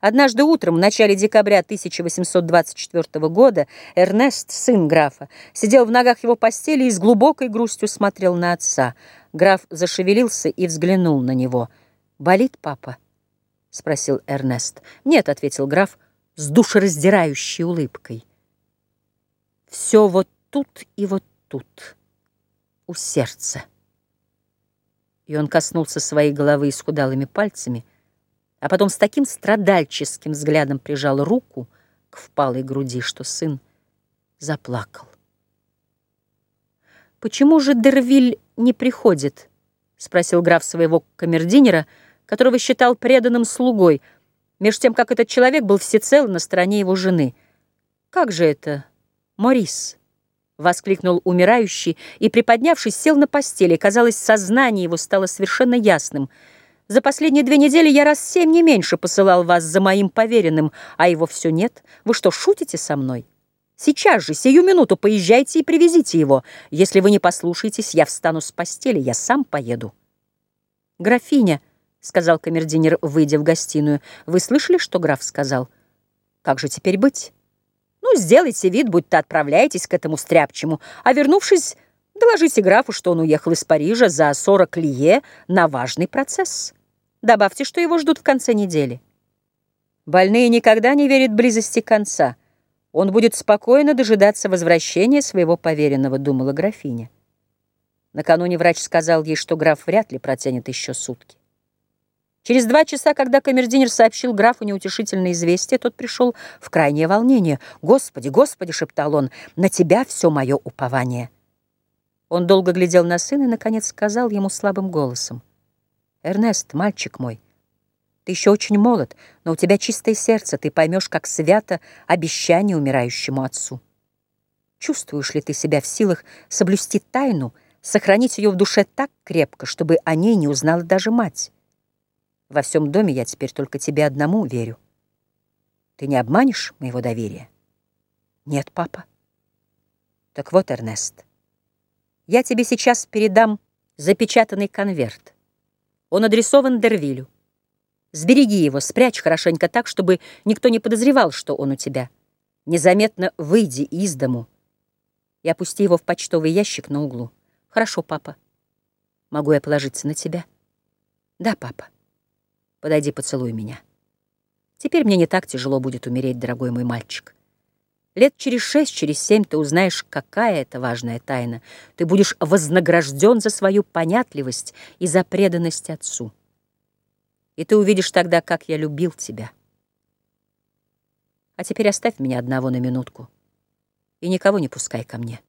Однажды утром, в начале декабря 1824 года, Эрнест, сын графа, сидел в ногах его постели и с глубокой грустью смотрел на отца. Граф зашевелился и взглянул на него. «Болит папа?» — спросил Эрнест. «Нет», — ответил граф с душераздирающей улыбкой. «Все вот тут и вот тут, у сердца». И он коснулся своей головы исхудалыми пальцами — а потом с таким страдальческим взглядом прижал руку к впалой груди, что сын заплакал. «Почему же Дервиль не приходит?» — спросил граф своего камердинера, которого считал преданным слугой, меж тем, как этот человек был всецело на стороне его жены. «Как же это, Морис?» — воскликнул умирающий и, приподнявшись, сел на постели. Казалось, сознание его стало совершенно ясным — за последние две недели я раз семь не меньше посылал вас за моим поверенным, а его все нет. Вы что, шутите со мной? Сейчас же, сию минуту поезжайте и привезите его. Если вы не послушаетесь, я встану с постели, я сам поеду. Графиня, — сказал камердинер, выйдя в гостиную, — вы слышали, что граф сказал? Как же теперь быть? Ну, сделайте вид, будто отправляетесь к этому стряпчему, а вернувшись, доложите графу, что он уехал из Парижа за 40 лие на важный процесс. Добавьте, что его ждут в конце недели. Больные никогда не верят близости конца. Он будет спокойно дожидаться возвращения своего поверенного, думала графиня. Накануне врач сказал ей, что граф вряд ли протянет еще сутки. Через два часа, когда камердинер сообщил графу неутешительное известие, тот пришел в крайнее волнение. «Господи, Господи!» — шептал он, — «на тебя все мое упование». Он долго глядел на сына и, наконец, сказал ему слабым голосом. Эрнест, мальчик мой, ты еще очень молод, но у тебя чистое сердце, ты поймешь, как свято обещание умирающему отцу. Чувствуешь ли ты себя в силах соблюсти тайну, сохранить ее в душе так крепко, чтобы о ней не узнала даже мать? Во всем доме я теперь только тебе одному верю. Ты не обманешь моего доверия? Нет, папа. Так вот, Эрнест, я тебе сейчас передам запечатанный конверт. Он адресован Дервилю. Сбереги его, спрячь хорошенько так, чтобы никто не подозревал, что он у тебя. Незаметно выйди из дому и опусти его в почтовый ящик на углу. Хорошо, папа. Могу я положиться на тебя? Да, папа. Подойди, поцелуй меня. Теперь мне не так тяжело будет умереть, дорогой мой мальчик. Лет через шесть, через семь ты узнаешь, какая это важная тайна. Ты будешь вознагражден за свою понятливость и за преданность отцу. И ты увидишь тогда, как я любил тебя. А теперь оставь меня одного на минутку и никого не пускай ко мне.